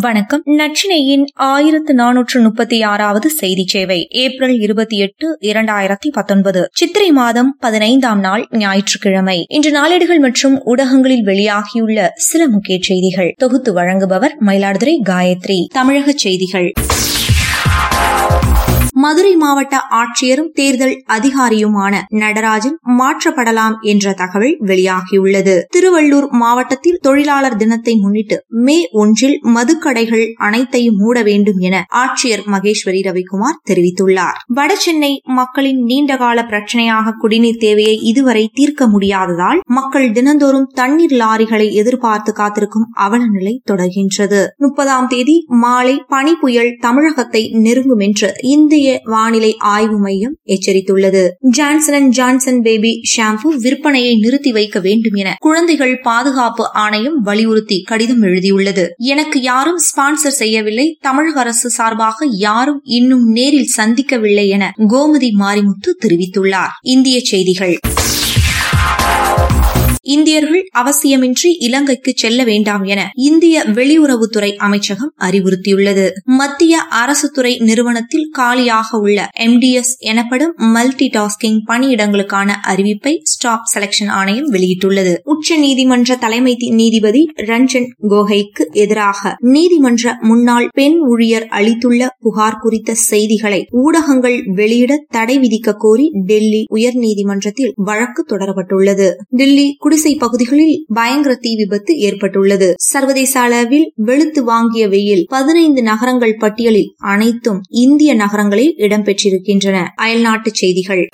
வணக்கம். நச்சினையின் ஆயிரத்து நானூற்று முப்பத்தி ஆறாவது செய்தி சேவை ஏப்ரல் இருபத்தி எட்டு இரண்டாயிரத்தி பத்தொன்பது. சித்திரை மாதம் பதினைந்தாம் நாள் ஞாயிற்றுக்கிழமை. இன்று நாளேடுகள் மற்றும் ஊடகங்களில் வெளியாகியுள்ள சில முக்கிய செய்திகள். தொகுத்து வழங்குபவர் மயிலாடுதுறை காயத்ரி. தமிழக செய்திகள். மதுரை மாவட்ட ஆட்சியரும் தேர்தல் அதிகாரியுமான நடராஜன் மாற்றப்படலாம் என்ற தகவல் வெளியாகியுள்ளது. திருவள்ளூர் மாவட்டத்தில் தொழிலாளர் தினத்தை முன்னிட்டு மே ஒன்றில் மதுக்கடைகள் அனைத்தையும் மூட வேண்டும் என ஆட்சியர் மகேஸ்வரி ரவிக்குமார் தெரிவித்துள்ளார். வடசென்னை மக்களின் நீண்டகால பிரச்சனையாக குடிநீர் தேவையை இதுவரை தீர்க்க முடியாததால் மக்கள் தினந்தோறும் தண்ணீர் லாரிகளை எதிர்பார்த்து காத்திருக்கும் அவல நிலை தொடர்கின்றது. முப்பதாம் தேதி மாலை பனி புயல் தமிழகத்தை நெருங்கும் என்று இந்திய வானிலை ஆய்வு மையம் எச்சரித்துள்ளது. Johnson and Johnson baby shampoo விற்பனையை நிறுத்தி வைக்க வேண்டும் என குழந்தைகள் பாதுகாப்பு ஆணையம் வலியுறுத்தி கடிதம் எழுதியுள்ளது. எனக்கு யாரும் ஸ்பான்சர் செய்யவில்லை. தமிழக அரசு சார்பாக யாரும் இன்னும் நேரில் சந்திக்கவில்லை என கோமதி மாரிமுத்து தெரிவித்துள்ளார். இந்திய செய்திகள். இந்தியர்கள் அவசியமின்றி இலங்கைக்கு செல்ல வேண்டாம் என இந்திய வெளியுறவுத்துறை அமைச்சகம் அறிவுறுத்தியுள்ளது. மத்திய அரசு துறை நிறுவனத்தில் காலியாக உள்ள எம்டிஎஸ் எனப்படும் மல்டி டாஸ்கிங் பணியிடங்களுக்கான அறிவிப்பை ஸ்டாப் செலக்ஷன் ஆணையம் வெளியிட்டுள்ளது. உச்ச நீதிமன்ற தலைமை நீதிபதி ரஞ்சன் கோகைக்கு எதிராக நீதிமன்ற முன்னாள் பெண் ஊழியர் அளித்துள்ள புகார் குறித்த செய்திகளை ஊடகங்கள் வெளியிட தடை விதிக்க கோரி டெல்லி உயர்நீதிமன்றத்தில் வழக்கு தொடரப்பட்டுள்ளது. டெல்லி குடி குடிசை பகுதிகளில் பயங்கர தீ விபத்து ஏற்பட்டுள்ளது. சர்வதேச அளவில் வெளுத்து வாங்கிய வெயில் பதினைந்து நகரங்கள் பட்டியலில் அனைத்தும் இந்திய நகரங்களில் இடம்பெற்றிருக்கின்றன. அயல்நாட்டு செய்திகள்.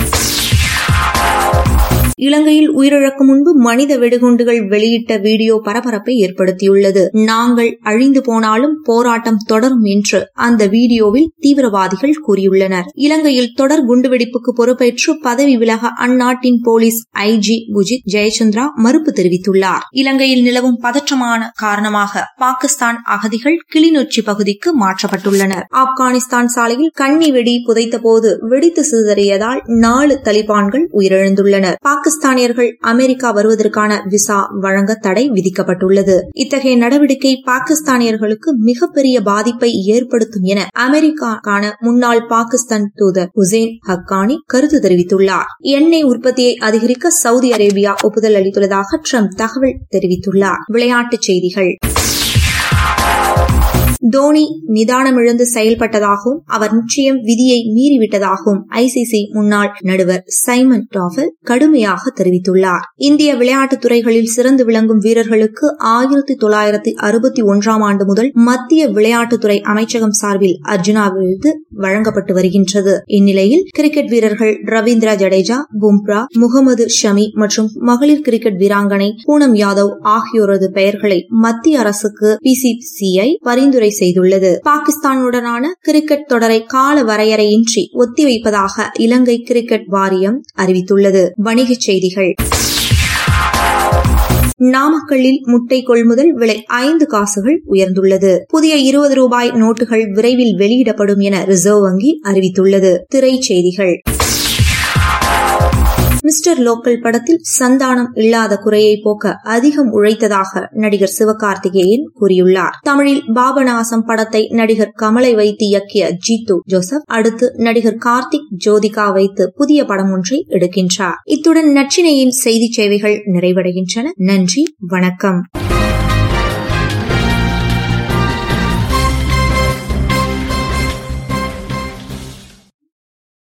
இலங்கையில் உயிரிழக்கு முன்பு மனித வெடிகுண்டுகள் வெளியிட்ட வீடியோ பரபரப்பை ஏற்படுத்தியுள்ளது. நாங்கள் அழிந்து போனாலும் போராட்டம் தொடரும் என்று அந்த வீடியோவில் தீவிரவாதிகள் கூறியுள்ளனர். இலங்கையில் தொடர் குண்டுவெடிப்புக்கு பொறுப்பேற்று பதவி விலக அந்நாட்டின் போலீஸ் ஐஜி குஜித் ஜெயச்சந்திரா மறுப்பு தெரிவித்துள்ளார். இலங்கையில் நிலவும் பதற்றமான காரணமாக பாகிஸ்தான் அகதிகள் கிளிநொச்சி பகுதிக்கு மாற்றப்பட்டுள்ளனர். ஆப்கானிஸ்தான் சாலையில் கண்ணி வெடி புதைத்தபோது வெடித்து சிதறியதால் நாலு தலிபான்கள் உயிரிழந்துள்ளனர். பாகிஸ்தானியர்கள் அமெரிக்கா வருவதற்கான விசா வழங்க தடை விதிக்கப்பட்டுள்ளது. இத்தகைய நடவடிக்கை பாகிஸ்தானியர்களுக்கு மிகப்பெரிய பாதிப்பை ஏற்படுத்தும் என அமெரிக்காக்கான முன்னாள் பாகிஸ்தான் தூதர் ஹுசேன் ஹக்கானி கருத்து தெரிவித்துள்ளார். எண்ணெய் உற்பத்தியை அதிகரிக்க சவுதி அரேபியா ஒப்புதல் அளித்துள்ளதாக ட்ரம்ப் தகவல் தெரிவித்துள்ளார். விளையாட்டுச் செய்திகள். தோனி நிதானமிழந்து செயல்பட்டதாகவும் அவர் நிச்சயம் விதியை மீறிவிட்டதாகவும் ஐசிசி முன்னாள் நடுவர் சைமன் டாஃபல் கடுமையாக தெரிவித்துள்ளார். இந்திய விளையாட்டுத் துறைகளில் சிறந்து விளங்கும் வீரர்களுக்கு ஆயிரத்தி தொள்ளாயிரத்தி அறுபத்தி ஒன்றாம் ஆண்டு முதல் மத்திய விளையாட்டுத்துறை அமைச்சகம் சார்பில் அர்ஜுனா விருது வழங்கப்பட்டு வருகின்றது. இந்நிலையில் கிரிக்கெட் வீரர்கள் ரவீந்திரா ஜடேஜா பும்ரா முகமது ஷமி மற்றும் மகளிர் கிரிக்கெட் வீராங்கனை பூனம் யாதவ் ஆகியோரது பெயர்களை மத்திய அரசுக்கு பிசிசிஐ பரிந்துரை செய்துள்ளது. பாகிஸ்தானுடனான கிரிக்கெட் தொடரை கால வரையறையின்றி ஒத்திவைப்பதாக இலங்கை கிரிக்கெட் வாரியம் அறிவித்துள்ளது. வணிகச் செய்திகள். நாமக்கல்லில் முட்டை கொள்முதல் விலை ஐந்து காசுகள் உயர்ந்துள்ளது. புதிய இருபது ரூபாய் நோட்டுகள் விரைவில் வெளியிடப்படும் என ரிசர்வ் வங்கி அறிவித்துள்ளது. திரைச்செய்திகள் மிஸ்டர் லோக்கல் படத்தில் சந்தானம் இல்லாத குறையை போக்க அதிகம் உழைத்ததாக நடிகர் சிவகார்த்திகேயன் கூறியுள்ளார். தமிழில் பாபநாசம் படத்தை நடிகர் கமலை வைத்து இயக்கிய ஜீத்து ஜோசப் அடுத்து நடிகர் கார்த்திக் ஜோதிகா வைத்து புதிய படம் ஒன்றை எடுக்கின்றார். இத்துடன் நச்சினையின் செய்தி சேவைகள் நிறைவடைகின்றன. நன்றி வணக்கம்.